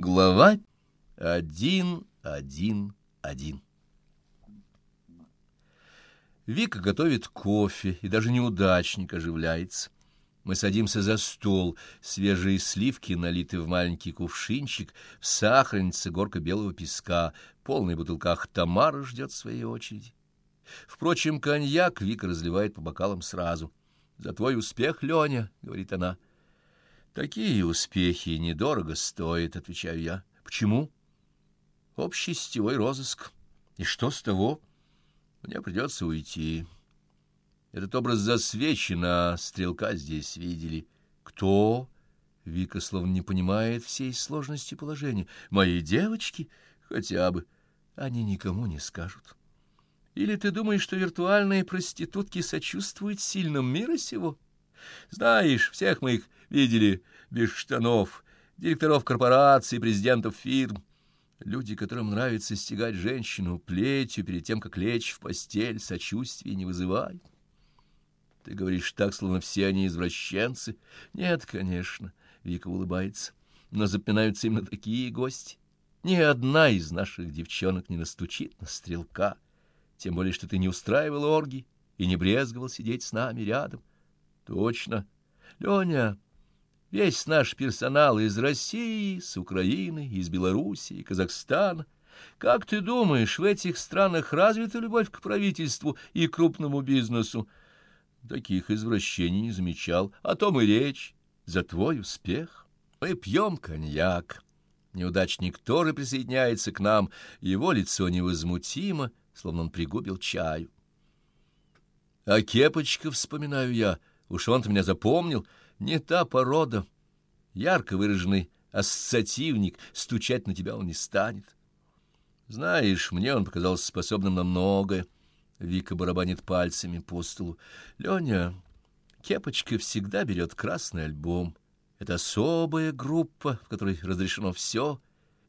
Глава один, один, один. Вика готовит кофе, и даже неудачник оживляется. Мы садимся за стол, свежие сливки налиты в маленький кувшинчик, в сахарнице горка белого песка, полный бутылках Тамара ждет своей очереди. Впрочем, коньяк Вика разливает по бокалам сразу. «За твой успех, Леня», — говорит она, — Такие успехи недорого стоят, отвечаю я. Почему? Общий сетевой розыск. И что с того? Мне придется уйти. Этот образ засвечен, а стрелка здесь видели. Кто? Вика словно не понимает всей сложности положения. Мои девочки? Хотя бы. Они никому не скажут. Или ты думаешь, что виртуальные проститутки сочувствуют сильным мира сего? Знаешь, всех мы их видели без штанов, директоров корпораций, президентов фирм. Люди, которым нравится стегать женщину плетью перед тем, как лечь в постель, сочувствия не вызывают. Ты говоришь так, словно все они извращенцы. Нет, конечно, Вика улыбается, но запинаются именно такие гости. Ни одна из наших девчонок не настучит на стрелка, тем более, что ты не устраивал орги и не брезговал сидеть с нами рядом. Точно. Леня, Весь наш персонал из России, с Украины, из Белоруссии, Казахстана. Как ты думаешь, в этих странах развита любовь к правительству и крупному бизнесу? Таких извращений не замечал. О том и речь. За твой успех. Мы пьем коньяк. Неудачник тоже присоединяется к нам. Его лицо невозмутимо, словно он пригубил чаю. А кепочка, вспоминаю я, уж он-то меня запомнил — не та порода. Ярко выраженный ассоциативник, стучать на тебя он не станет. Знаешь, мне он показался способным на многое. Вика барабанит пальцами по столу. Леня, Кепочка всегда берет красный альбом. Это особая группа, в которой разрешено все.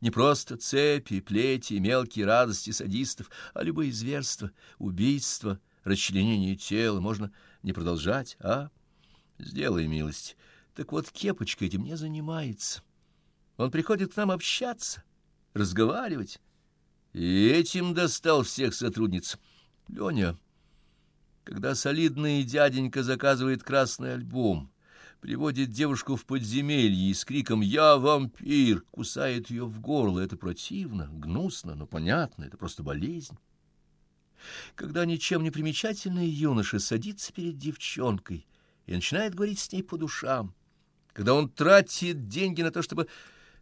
Не просто цепи, плети, мелкие радости садистов, а любые зверства, убийства, расчленение тела. Можно не продолжать, а? Сделай милость. Так вот, Кепочка этим не занимается. Он приходит к нам общаться, разговаривать. И этим достал всех сотрудниц. Леня, когда солидный дяденька заказывает красный альбом, приводит девушку в подземелье и с криком «Я вампир!» кусает ее в горло. Это противно, гнусно, но понятно, это просто болезнь. Когда ничем не примечательный юноша садится перед девчонкой — и начинает говорить с ней по душам. Когда он тратит деньги на то, чтобы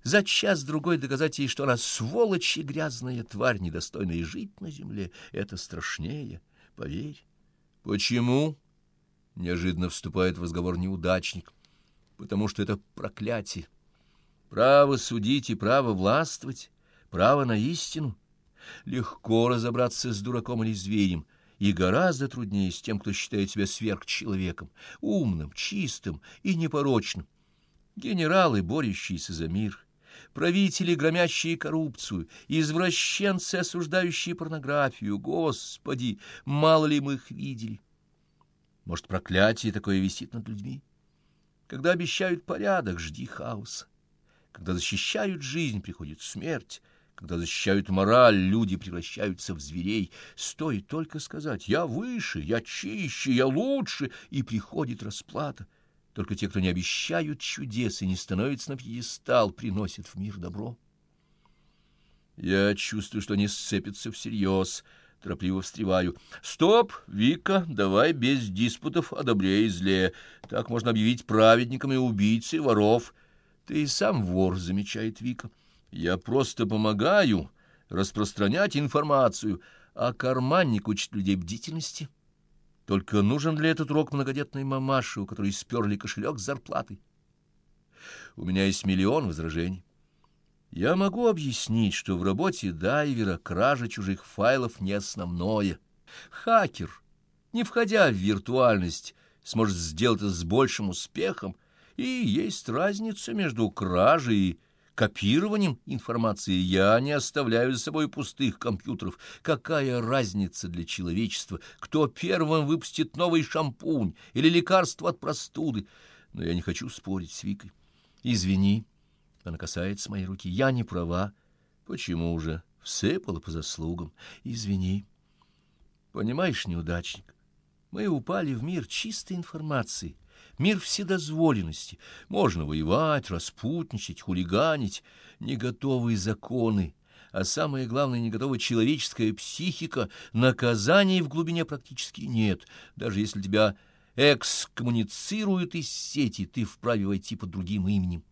за час-другой доказать ей, что она сволочь и грязная тварь, недостойная жить на земле, это страшнее, поверь. Почему? Неожиданно вступает в разговор неудачник. Потому что это проклятие. Право судить и право властвовать, право на истину. Легко разобраться с дураком или зверем — и гораздо труднее с тем, кто считает себя сверхчеловеком, умным, чистым и непорочным. Генералы, борющиеся за мир, правители, громящие коррупцию, извращенцы, осуждающие порнографию, господи, мало ли мы их видели. Может, проклятие такое висит над людьми? Когда обещают порядок, жди хаоса. Когда защищают жизнь, приходит смерть. Когда защищают мораль, люди превращаются в зверей. Стоит только сказать «я выше», «я чище», «я лучше», и приходит расплата. Только те, кто не обещают чудес и не становятся на пьедестал, приносят в мир добро. Я чувствую, что они сцепятся всерьез, торопливо встреваю. «Стоп, Вика, давай без диспутов о добре и зле. Так можно объявить праведниками убийцы, воров». «Ты и сам вор», — замечает Вика. Я просто помогаю распространять информацию, а карманник учит людей бдительности. Только нужен ли этот урок многодетной мамаши, у которой сперли кошелек с зарплатой? У меня есть миллион возражений. Я могу объяснить, что в работе дайвера кража чужих файлов не основное. Хакер, не входя в виртуальность, сможет сделать это с большим успехом, и есть разница между кражей и копированием информации я не оставляю за собой пустых компьютеров. Какая разница для человечества, кто первым выпустит новый шампунь или лекарство от простуды? Но я не хочу спорить с Викой. Извини, Она касается моей руки. Я не права. Почему же? Всыпала по заслугам. Извини. Понимаешь, неудачник, мы упали в мир чистой информации, мир вседозволенности. Можно воевать, распутничать, хулиганить, не готовые законы, а самое главное, не готова человеческая психика, наказаний в глубине практически нет. Даже если тебя экскоммуницируют из сети, ты вправе войти под другим именем.